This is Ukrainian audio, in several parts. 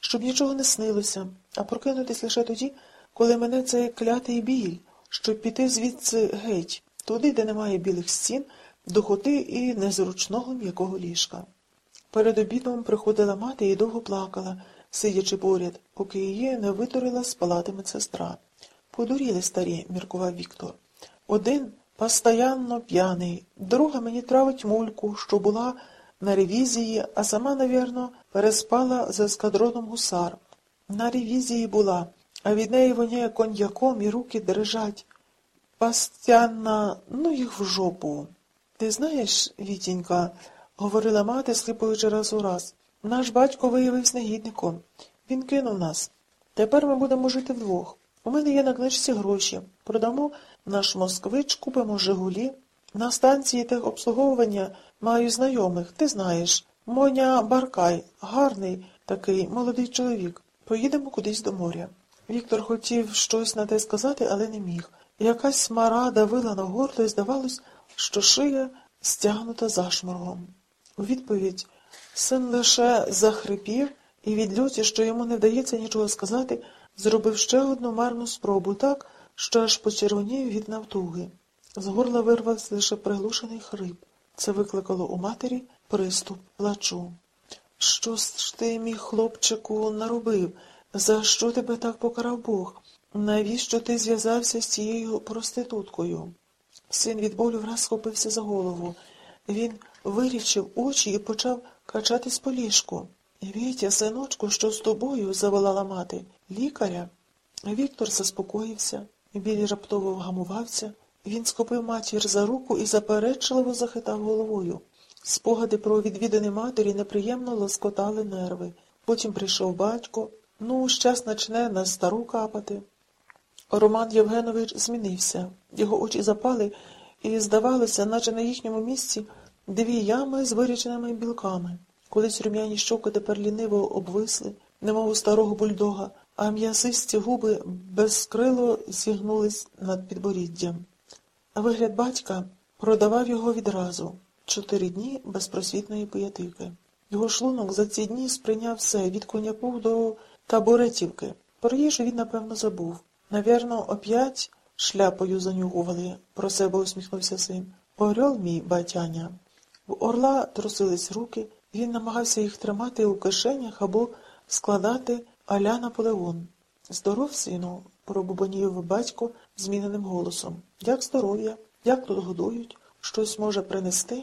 щоб нічого не снилося, а прокинутись лише тоді, коли мене цей клятий біль, щоб піти звідси геть, туди, де немає білих стін, духоти і незручного м'якого ліжка. Перед обідом приходила мати і довго плакала, сидячи поряд, поки її не витурила з палати медсестра. Подуріли старі, міркував Віктор. Один постоянно п'яний, друга мені травить мульку, що була на ревізії, а сама, навірно, переспала з ескадроном гусар. На ревізії була, а від неї воняє коньяком і руки дрижать. Пастянна, ну їх в жопу. Ти знаєш, Вітінька, говорила мати, сліпуючи раз у раз, наш батько виявився негідником. Він кинув нас. Тепер ми будемо жити вдвох. У мене є на книжці гроші. Продамо наш москвич, купимо Жигулі. На станції техобслуговування маю знайомих, ти знаєш. Моня Баркай, гарний такий молодий чоловік. Поїдемо кудись до моря. Віктор хотів щось на те сказати, але не міг. Якась смара давила на горло і здавалось, що шия стягнута зашморгом. У відповідь син лише захрипів і від люті, що йому не вдається нічого сказати, зробив ще одну марну спробу так, що аж почервонів від навтуги. З горла вирвався лише приглушений хрип. Це викликало у матері приступ плачу. Що ж ти, мій хлопчику, наробив? За що тебе так покарав Бог? Навіщо ти зв'язався з цією проституткою? Син від болю враз схопився за голову. Він вирічив очі і почав качатись по ліжку. Вітя, синочку, що з тобою? заволала мати. Лікаря? Віктор заспокоївся, біль раптово вгамувався. Він схопив матір за руку і заперечливо захитав головою. Спогади про відвідини матері неприємно лоскотали нерви. Потім прийшов батько. Ну, щас начне на стару капати. Роман Євгенович змінився. Його очі запали, і, здавалося, наче на їхньому місці дві ями з виріченими білками. Колись рум'яні щоки тепер ліниво обвисли, немов у старого бульдога, а м'ясисті губи безкрило зігнулись над підборіддям. Вигляд батька продавав його відразу чотири дні безпросвітної пиятики. Його шлунок за ці дні сприйняв все від коняку до табуретівки. Про їжу він, напевно, забув. Навірно, оп'ять шляпою занюхували, про себе усміхнувся син. Орел мій батяня. В орла трусились руки, він намагався їх тримати у кишенях або складати аля Наполеон. Здоров, сину, пробубонів батько зміненим голосом. Як здоров'я? Як тут годують? Щось може принести?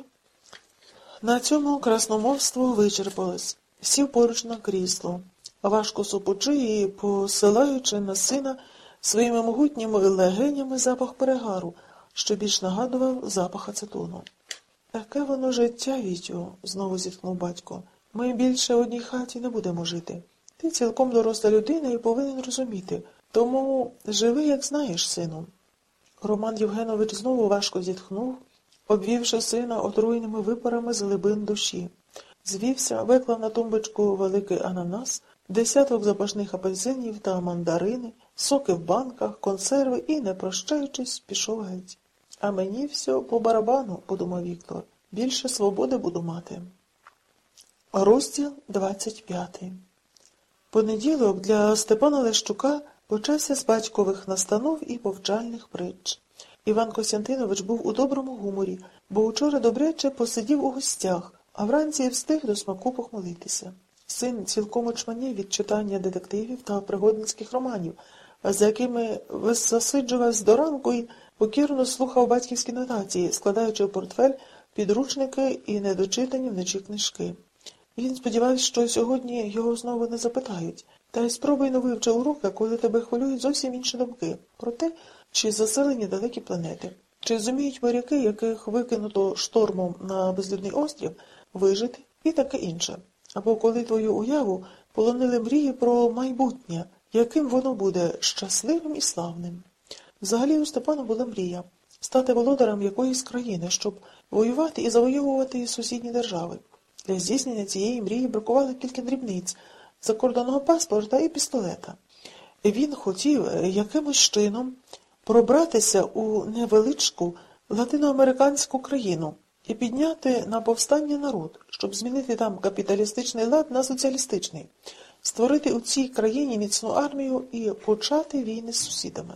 На цьому красномовство вичерпалось. Сів поруч на крісло, важко сопучи і посилаючи на сина своїми могутніми легенями запах перегару, що більш нагадував запах ацетону. Таке воно життя, Вітю, знову зіткнув батько. Ми більше в одній хаті не будемо жити. Ти цілком доросла людина і повинен розуміти. Тому живи, як знаєш, сину. Роман Євгенович знову важко зітхнув, обвівши сина отруйними випарами з глибин душі. Звівся, виклав на тумбочку великий ананас, десяток запашних апельсинів та мандарини, соки в банках, консерви і, не прощаючись, пішов геть. А мені все по барабану, подумав Віктор. Більше свободи буду мати. Розділ 25 Понеділок для Степана Лещука почався з батькових настанов і повчальних притч. Іван Костянтинович був у доброму гуморі, бо учора добряче посидів у гостях, а вранці встиг до смаку похмелитися. Син цілком очманів від читання детективів та пригодницьких романів, за якими засиджувався до ранку і покірно слухав батьківські нотації, складаючи в портфель підручники і недочитані вночі книжки. Він сподівався, що сьогодні його знову не запитають, та й спробуй не вивчи уроки, коли тебе хвилюють зовсім інші думки про те, чи заселені далекі планети, чи зуміють моряки, яких викинуто штормом на безлюдний острів, вижити і таке інше. Або коли твою уяву полонили мрії про майбутнє, яким воно буде щасливим і славним. Взагалі у Степана була мрія стати володарем якоїсь країни, щоб воювати і завоювати сусідні держави. Для здійснення цієї мрії бракувало кілька дрібниць закордонного паспорта і пістолета. Він хотів якимось чином пробратися у невеличку латиноамериканську країну і підняти на повстання народ, щоб змінити там капіталістичний лад на соціалістичний. створити у цій країні міцну армію і почати війни з сусідами.